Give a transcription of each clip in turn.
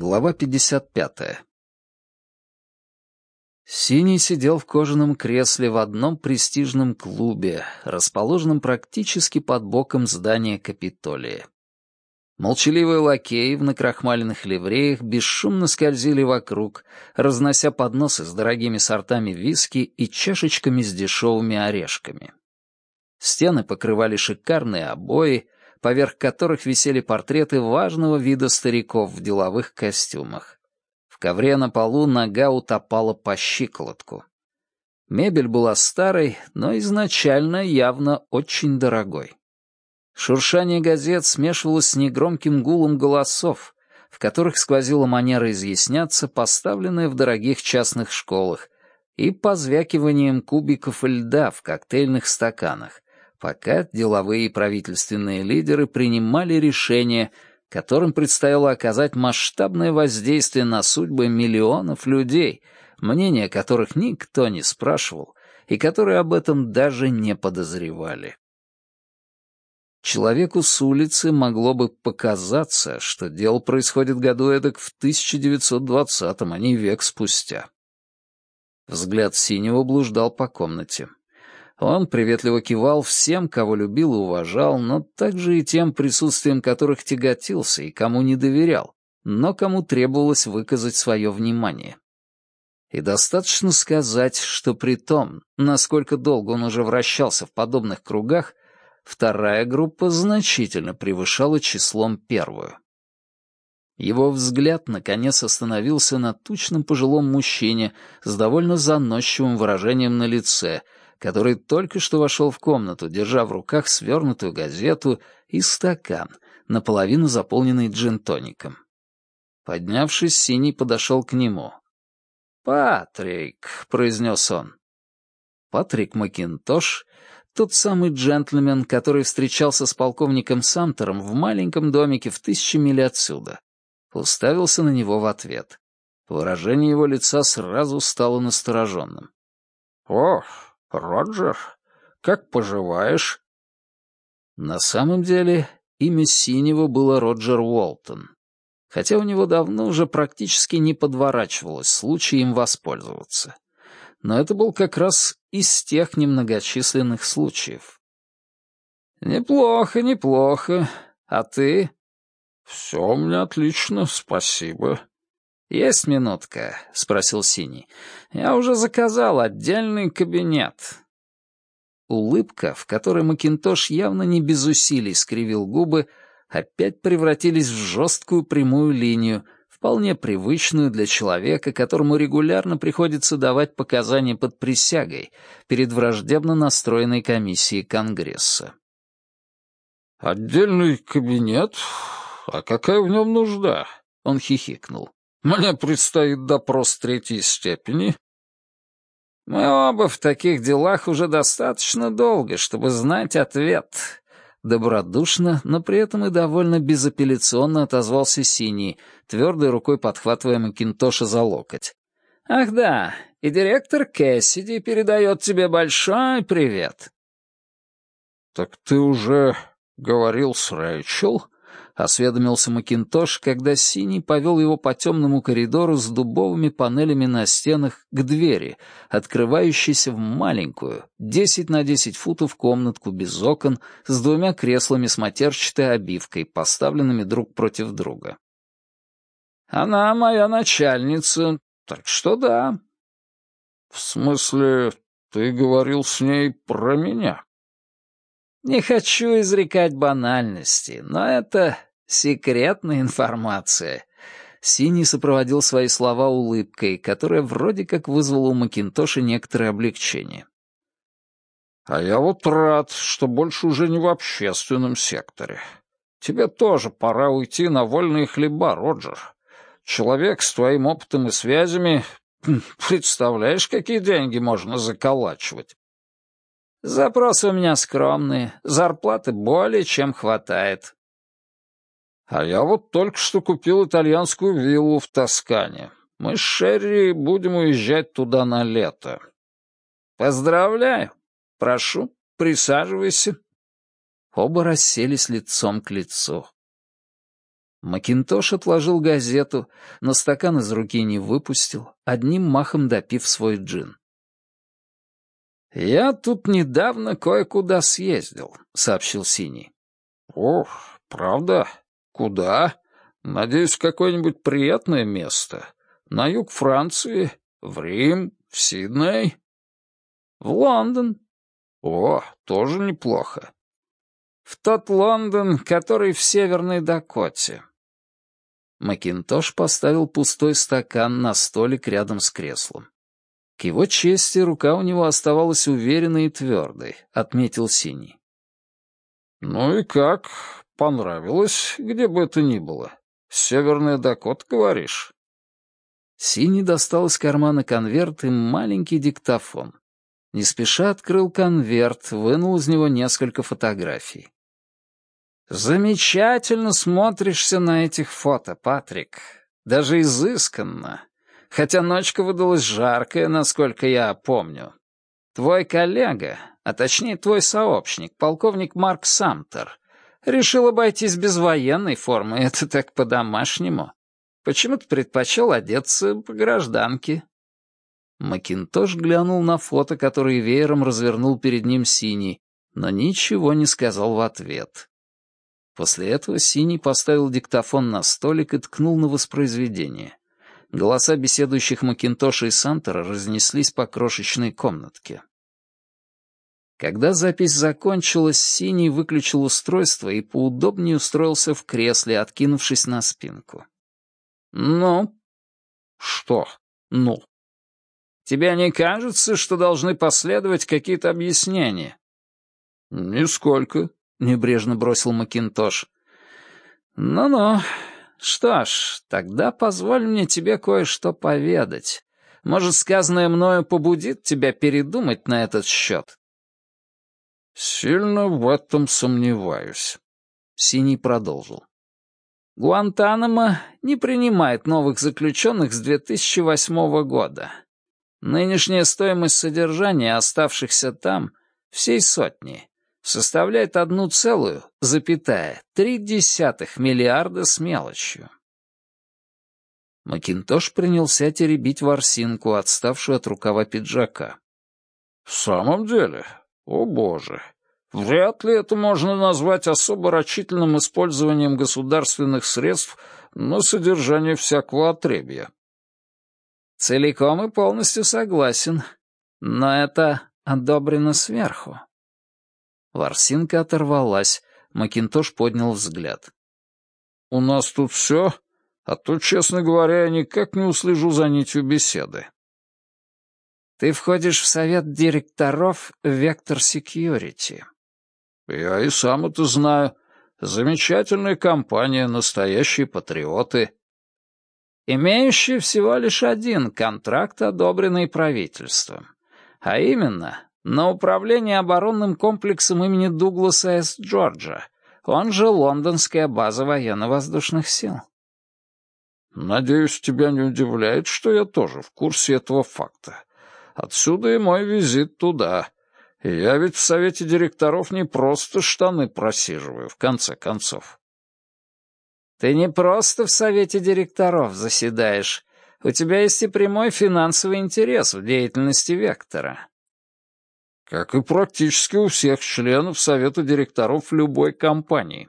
Глава 55. Синий сидел в кожаном кресле в одном престижном клубе, расположенном практически под боком здания Капитолия. Молчаливые лакеи в накрахмаленных ливреях бесшумно скользили вокруг, разнося подносы с дорогими сортами виски и чашечками с дешевыми орешками. Стены покрывали шикарные обои, поверх которых висели портреты важного вида стариков в деловых костюмах. В ковре на полу нога утопала по щиколотку. Мебель была старой, но изначально явно очень дорогой. Шуршание газет смешивалось с негромким гулом голосов, в которых сквозила манера изъясняться, поставленная в дорогих частных школах, и позвякиванием кубиков льда в коктейльных стаканах, пока деловые и правительственные лидеры принимали решения, которым предстояло оказать масштабное воздействие на судьбы миллионов людей, мнения которых никто не спрашивал и которые об этом даже не подозревали. Человеку с улицы могло бы показаться, что дело происходит году эдак в 1920-м, а не век спустя. Взгляд синего блуждал по комнате. Он приветливо кивал всем, кого любил и уважал, но также и тем присутствием которых тяготился и кому не доверял, но кому требовалось выказать свое внимание. И достаточно сказать, что при том, насколько долго он уже вращался в подобных кругах, вторая группа значительно превышала числом первую. Его взгляд наконец остановился на тучном пожилом мужчине с довольно заносчивым выражением на лице — который только что вошел в комнату, держа в руках свернутую газету и стакан, наполовину заполненный джин-тоником. Поднявшись, Синий подошел к нему. «Патрик», — произнес он. Патрик Макинтош, тот самый джентльмен, который встречался с полковником Самтером в маленьком домике в тысячи миль отсюда, уставился на него в ответ. Выражение его лица сразу стало настороженным. «Ох, «Роджер, как поживаешь?» На самом деле, имя Синего было Роджер Уолтон, хотя у него давно уже практически не подворачивалось случай им воспользоваться. Но это был как раз из тех немногочисленных случаев. «Неплохо, неплохо. А ты?» «Все у меня отлично, спасибо», «Есть минутка?» — спросил Синий. «Я уже заказал отдельный кабинет». Улыбка, в которой Макинтош явно не без усилий скривил губы, опять превратились в жесткую прямую линию, вполне привычную для человека, которому регулярно приходится давать показания под присягой перед враждебно настроенной комиссией Конгресса. «Отдельный кабинет? А какая в нем нужда?» — он хихикнул. Мне предстоит допрос третьей степени. Мы оба в таких делах уже достаточно долго, чтобы знать ответ. Добродушно, но при этом и довольно безапелляционно отозвался Синий, твердой рукой подхватывая Макинтоша за локоть. «Ах да, и директор Кэссиди передает тебе большой привет». «Так ты уже говорил с Рэйчел?» Осведомился Макинтош, когда Синий повел его по темному коридору с дубовыми панелями на стенах к двери, открывающейся в маленькую, 10 на 10 футов комнатку без окон с двумя креслами с матерчатой обивкой, поставленными друг против друга. «Она моя начальница, так что да». «В смысле, ты говорил с ней про меня?» «Не хочу изрекать банальности, но это Секретная информация. Синий сопроводил свои слова улыбкой, которая вроде как вызвала у Макинтоша некоторое облегчение. «А я вот рад, что больше уже не в общественном секторе. Тебе тоже пора уйти на вольные хлеба, Роджер. Человек с твоим опытом и связями... Представляешь, какие деньги можно заколачивать?» «Запросы у меня скромные, зарплаты более чем хватает», а я вот только что купил итальянскую виллу в Тоскане. Мы с Шерри будем уезжать туда на лето. Поздравляю. Прошу, присаживайся. Оба расселись лицом к лицу. Макинтош отложил газету, но стакан из руки не выпустил, одним махом допив свой джин. «Я тут недавно кое-куда съездил», — сообщил Синий. «Ох, правда? Куда? Надеюсь, в какое-нибудь приятное место. На юг Франции, в Рим, в Сидней?» «В Лондон». «О, тоже неплохо». «В тот Лондон, который в Северной Дакоте. Макинтош поставил пустой стакан на столик рядом с креслом. К его чести рука у него оставалась уверенной и твердой, отметил Синий. «Ну и как? Понравилось, где бы это ни было? Северная Дакота, говоришь?» Синий достал из кармана конверт и маленький диктофон. Не спеша открыл конверт, вынул из него несколько фотографий. «Замечательно смотришься на этих фото, Патрик. Даже изысканно. Хотя ночка выдалась жаркая, насколько я помню. Твой коллега, а точнее твой сообщник, полковник Марк Самтер, решил обойтись без военной формы, это так по-домашнему. Почему ты предпочел одеться по гражданке?» Макинтош глянул на фото, которое веером развернул перед ним синий, но ничего не сказал в ответ. После этого Синий поставил диктофон на столик и ткнул на воспроизведение. Голоса беседующих Макинтоша и Сантера разнеслись по крошечной комнатке. Когда запись закончилась, Синий выключил устройство и поудобнее устроился в кресле, откинувшись на спинку. «Ну?» «Что «ну»?» «Тебе не кажется, что должны последовать какие-то объяснения?» «Нисколько», — небрежно бросил Макинтош. «Ну-ну. Что ж, тогда позволь мне тебе кое-что поведать. Может, сказанное мною побудит тебя передумать на этот счет?» «Сильно в этом сомневаюсь», — Синий продолжил. Гуантанамо не принимает новых заключенных с 2008 года. Нынешняя стоимость содержания оставшихся там всей сотни составляет одну целую, запятая, три десятых миллиарда с мелочью. Макинтош принялся теребить ворсинку, отставшую от рукава пиджака. «В самом деле? О боже! Вряд ли это можно назвать особо рачительным использованием государственных средств на содержание всякого отребья». «Целиком и полностью согласен, но это одобрено сверху. Ворсинка оторвалась. Макинтош поднял взгляд. «У нас тут все, а то, честно говоря, я никак не услежу за нитью беседы». «Ты входишь в совет директоров Вектор Секьюрити». «Я и сам это знаю. Замечательная компания, настоящие патриоты». «Имеющие всего лишь один контракт, одобренный правительством. А именно, на управление оборонным комплексом имени Дугласа С. Джорджа, он же Лондонская база военно-воздушных сил. «Надеюсь, тебя не удивляет, что я тоже в курсе этого факта. Отсюда и мой визит туда. Я ведь в совете директоров не просто штаны просиживаю, в конце концов». «Ты не просто в совете директоров заседаешь. У тебя есть и прямой финансовый интерес в деятельности Вектора как и практически у всех членов совета директоров любой компании.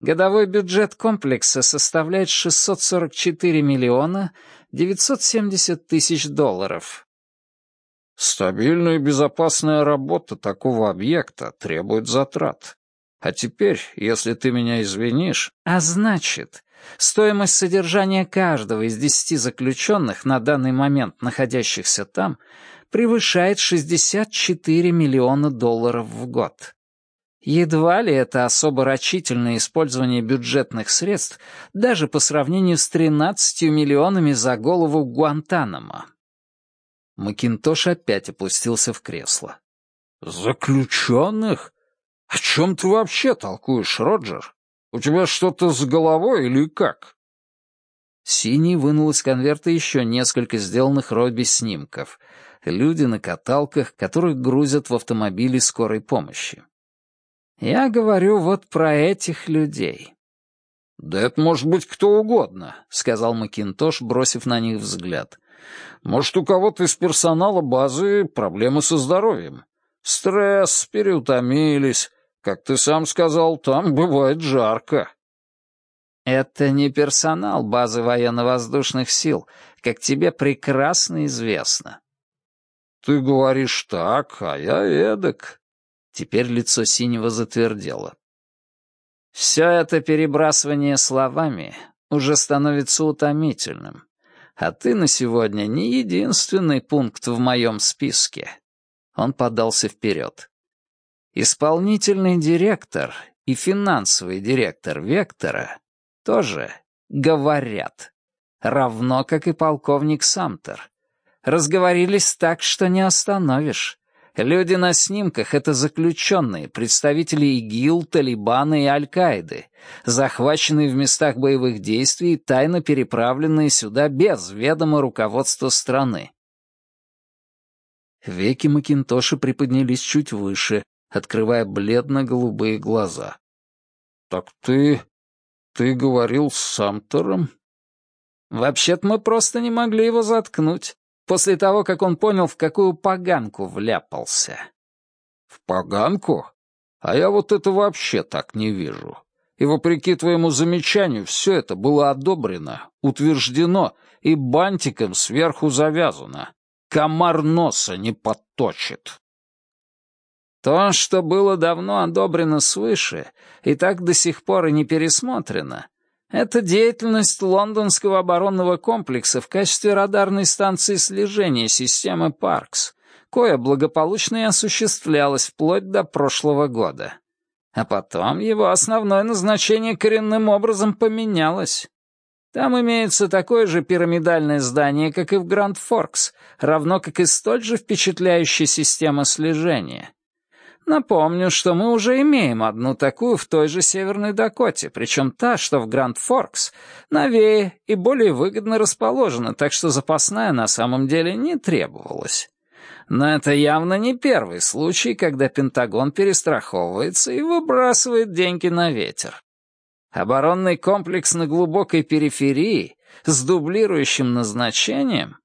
Годовой бюджет комплекса составляет 644 миллиона 970 тысяч долларов. Стабильная и безопасная работа такого объекта требует затрат. А теперь, если ты меня извинишь... А значит, стоимость содержания каждого из десяти заключенных на данный момент находящихся там превышает 64 миллиона долларов в год. Едва ли это особо рачительное использование бюджетных средств даже по сравнению с 13 миллионами за голову Гуантанамо. Макинтош опять опустился в кресло. «Заключенных? О чем ты вообще толкуешь, Роджер? У тебя что-то с головой или как?» Синий вынул из конверта еще несколько сделанных Робби снимков — люди на каталках, которых грузят в автомобили скорой помощи. Я говорю вот про этих людей. «Да это может быть кто угодно», — сказал Макинтош, бросив на них взгляд. «Может, у кого-то из персонала базы проблемы со здоровьем. Стресс, переутомились. Как ты сам сказал, там бывает жарко». «Это не персонал базы военно-воздушных сил, как тебе прекрасно известно». «Ты говоришь так, а я эдак». Теперь лицо Синего затвердело. Все это перебрасывание словами уже становится утомительным. А ты на сегодня не единственный пункт в моем списке. Он подался вперед. Исполнительный директор и финансовый директор Вектора тоже говорят. Равно как и полковник Самтер. Разговорились так, что не остановишь. Люди на снимках — это заключенные, представители ИГИЛ, Талибана и Аль-Каиды, захваченные в местах боевых действий и тайно переправленные сюда без ведома руководства страны. Веки Макинтоша приподнялись чуть выше, открывая бледно-голубые глаза. «Так ты... ты говорил с Самтером?» «Вообще-то мы просто не могли его заткнуть после того, как он понял, в какую поганку вляпался. «В поганку? А я вот это вообще так не вижу. И вопреки твоему замечанию, все это было одобрено, утверждено и бантиком сверху завязано. Комар носа не подточит». То, что было давно одобрено свыше, и так до сих пор и не пересмотрено, это деятельность лондонского оборонного комплекса в качестве радарной станции слежения системы «Паркс», кое благополучно и осуществлялось вплоть до прошлого года. А потом его основное назначение коренным образом поменялось. Там имеется такое же пирамидальное здание, как и в Гранд-Форкс, равно как и столь же впечатляющая система слежения. Напомню, что мы уже имеем одну такую в той же Северной Дакоте, причем та, что в Гранд-Форкс, новее и более выгодно расположена, так что запасная на самом деле не требовалась. Но это явно не первый случай, когда Пентагон перестраховывается и выбрасывает деньги на ветер. Оборонный комплекс на глубокой периферии с дублирующим назначением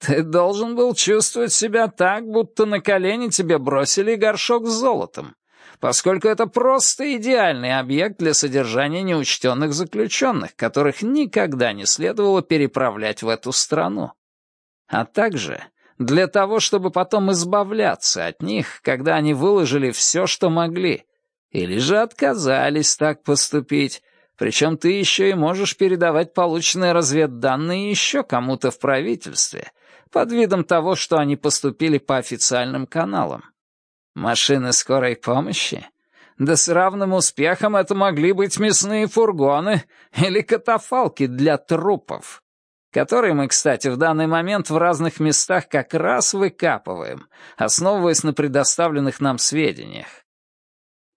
ты должен был чувствовать себя так, будто на колени тебе бросили горшок с золотом, поскольку это просто идеальный объект для содержания неучтенных заключенных, которых никогда не следовало переправлять в эту страну. А также для того, чтобы потом избавляться от них, когда они выложили все, что могли, или же отказались так поступить, причем ты еще и можешь передавать полученные разведданные еще кому-то в правительстве, под видом того, что они поступили по официальным каналам. Машины скорой помощи? Да с равным успехом это могли быть мясные фургоны или катафалки для трупов, которые мы, кстати, в данный момент в разных местах как раз выкапываем, основываясь на предоставленных нам сведениях.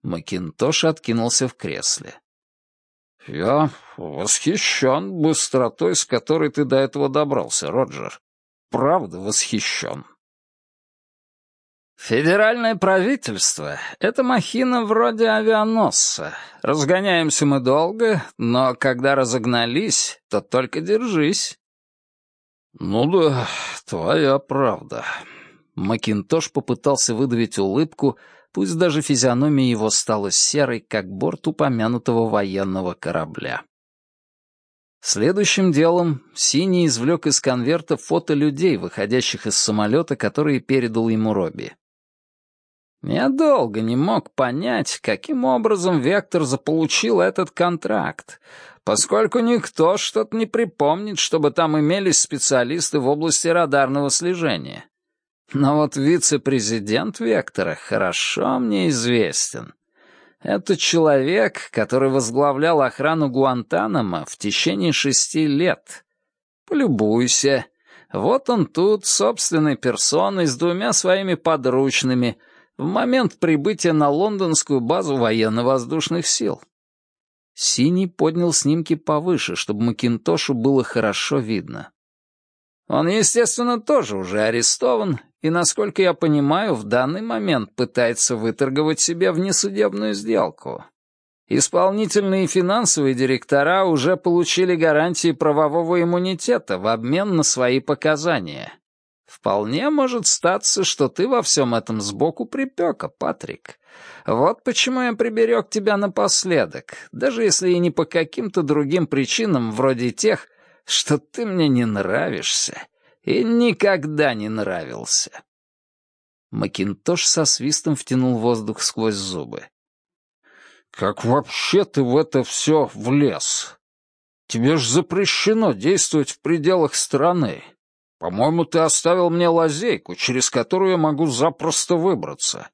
Макинтош откинулся в кресле. «Я восхищен быстротой, с которой ты до этого добрался, Роджер правда восхищен. Федеральное правительство — это махина вроде авианосца. Разгоняемся мы долго, но когда разогнались, то только держись. Ну да, твоя правда. Макинтош попытался выдавить улыбку, пусть даже физиономия его стала серой, как борт упомянутого военного корабля. Следующим делом Синий извлек из конверта фото людей, выходящих из самолета, которые передал ему Робби. Я долго не мог понять, каким образом Вектор заполучил этот контракт, поскольку никто что-то не припомнит, чтобы там имелись специалисты в области радарного слежения. Но вот вице-президент Вектора хорошо мне известен. Это человек, который возглавлял охрану Гуантанамо в течение шести лет. Полюбуйся. Вот он тут, собственной персоной, с двумя своими подручными, в момент прибытия на лондонскую базу военно-воздушных сил. Синий поднял снимки повыше, чтобы Макинтошу было хорошо видно. Он, естественно, тоже уже арестован и, насколько я понимаю, в данный момент пытается выторговать себе внесудебную сделку. Исполнительные и финансовые директора уже получили гарантии правового иммунитета в обмен на свои показания. Вполне может статься, что ты во всем этом сбоку припека, Патрик. Вот почему я приберег тебя напоследок, даже если и не по каким-то другим причинам, вроде тех, что ты мне не нравишься и никогда не нравился. Макинтош со свистом втянул воздух сквозь зубы. «Как вообще ты в это все влез? Тебе ж запрещено действовать в пределах страны. По-моему, ты оставил мне лазейку, через которую я могу запросто выбраться».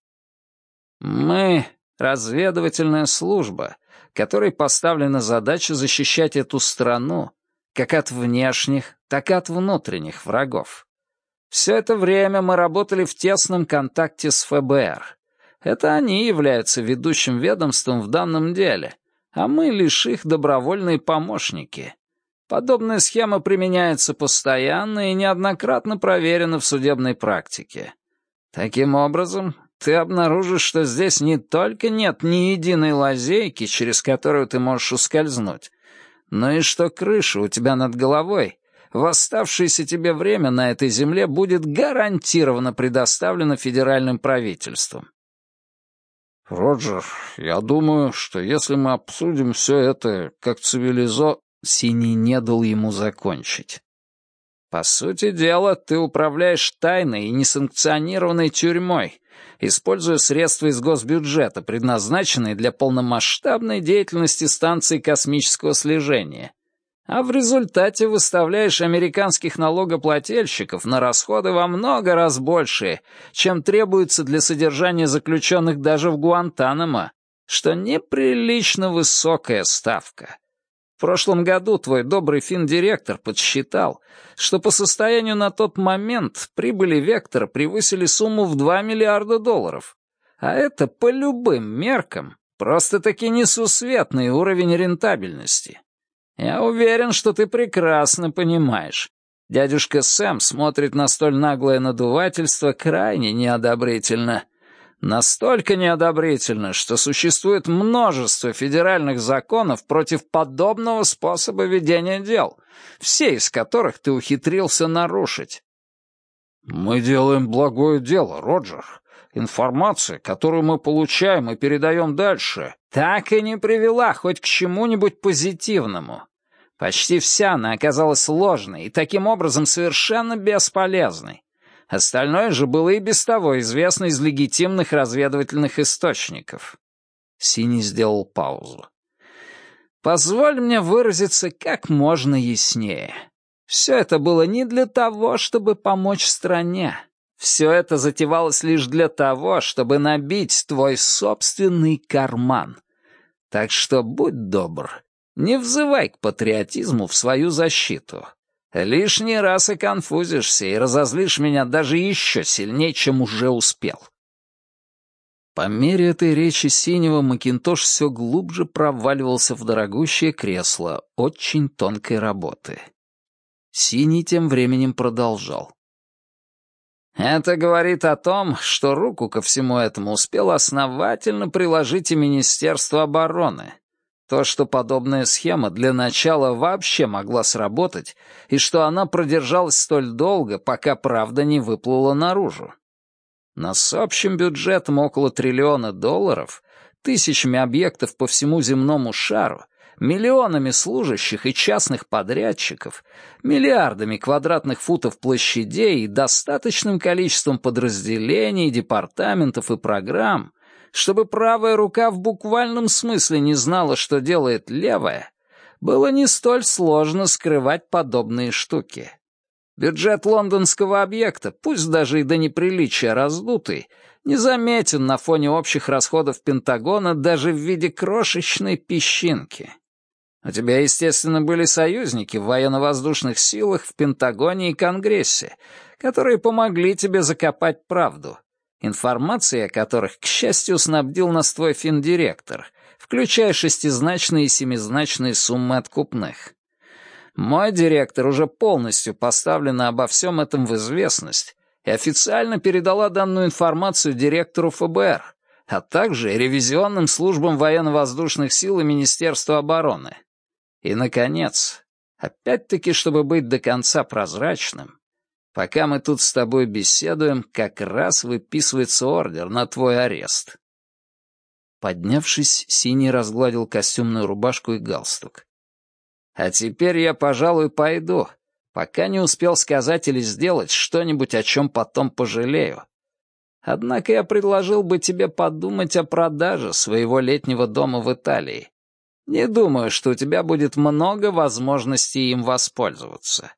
«Мы — разведывательная служба, которой поставлена задача защищать эту страну как от внешних, так и от внутренних врагов. Все это время мы работали в тесном контакте с ФБР. Это они являются ведущим ведомством в данном деле, а мы лишь их добровольные помощники. Подобная схема применяется постоянно и неоднократно проверена в судебной практике. Таким образом, ты обнаружишь, что здесь не только нет ни единой лазейки, через которую ты можешь ускользнуть, но и что крыша у тебя над головой в оставшееся тебе время на этой земле будет гарантированно предоставлено федеральным правительством. «Роджер, я думаю, что если мы обсудим все это как цивилизо...» Синий не дал ему закончить. «По сути дела, ты управляешь тайной и несанкционированной тюрьмой, используя средства из госбюджета, предназначенные для полномасштабной деятельности станции космического слежения, а в результате выставляешь американских налогоплательщиков на расходы во много раз большие, чем требуется для содержания заключенных даже в Гуантанамо, что неприлично высокая ставка. В прошлом году твой добрый финдиректор подсчитал, что по состоянию на тот момент прибыли Вектора превысили сумму в 2 миллиарда долларов. А это по любым меркам просто-таки несусветный уровень рентабельности. Я уверен, что ты прекрасно понимаешь. Дядюшка Сэм смотрит на столь наглое надувательство крайне неодобрительно. Настолько неодобрительно, что существует множество федеральных законов против подобного способа ведения дел, все из которых ты ухитрился нарушить. «Мы делаем благое дело, Роджер. Информация, которую мы получаем и передаем дальше...» «Так и не привела хоть к чему-нибудь позитивному. Почти вся она оказалась ложной и таким образом совершенно бесполезной. Остальное же было и без того известно из легитимных разведывательных источников. Синий сделал паузу. «Позволь мне выразиться как можно яснее. Все это было не для того, чтобы помочь стране. Все это затевалось лишь для того, чтобы набить твой собственный карман. Так что будь добр, не взывай к патриотизму в свою защиту. Лишний раз и конфузишься, и разозлишь меня даже еще сильнее, чем уже успел». По мере этой речи синего Макинтош все глубже проваливался в дорогущее кресло очень тонкой работы. Синий тем временем продолжал. Это говорит о том, что руку ко всему этому успело основательно приложить и Министерство обороны, то, что подобная схема для начала вообще могла сработать, и что она продержалась столь долго, пока правда не выплыла наружу. Но с общим бюджетом около триллиона долларов, тысячами объектов по всему земному шару, миллионами служащих и частных подрядчиков, миллиардами квадратных футов площадей и достаточным количеством подразделений, департаментов и программ, чтобы правая рука в буквальном смысле не знала, что делает левая, было не столь сложно скрывать подобные штуки. Бюджет лондонского объекта, пусть даже и до неприличия раздутый, незаметен на фоне общих расходов Пентагона даже в виде крошечной песчинки. У тебя, естественно, были союзники в военно-воздушных силах, в Пентагоне и Конгрессе, которые помогли тебе закопать правду информацией о которых, к счастью, снабдил нас твой финдиректор, включая шестизначные и семизначные суммы откупных. Мой директор уже полностью поставлена обо всем этом в известность и официально передала данную информацию директору ФБР, а также ревизионным службам военно-воздушных сил и Министерству обороны. И, наконец, опять-таки, чтобы быть до конца прозрачным, пока мы тут с тобой беседуем, как раз выписывается ордер на твой арест. Поднявшись, Синий разгладил костюмную рубашку и галстук. «А теперь я, пожалуй, пойду, пока не успел сказать или сделать что-нибудь, о чем потом пожалею. Однако я предложил бы тебе подумать о продаже своего летнего дома в Италии. Не думаю, что у тебя будет много возможностей им воспользоваться.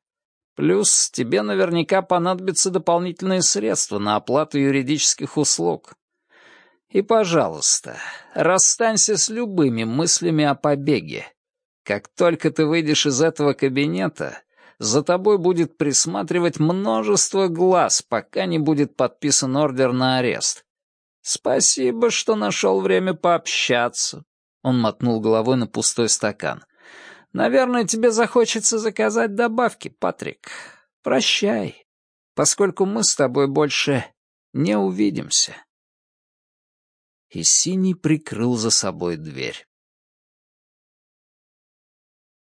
Плюс тебе наверняка понадобятся дополнительные средства на оплату юридических услуг. И, пожалуйста, расстанься с любыми мыслями о побеге. Как только ты выйдешь из этого кабинета, за тобой будет присматривать множество глаз, пока не будет подписан ордер на арест. Спасибо, что нашел время пообщаться. Он мотнул головой на пустой стакан. Наверное, тебе захочется заказать добавки, Патрик. Прощай, поскольку мы с тобой больше не увидимся. И Синий прикрыл за собой дверь.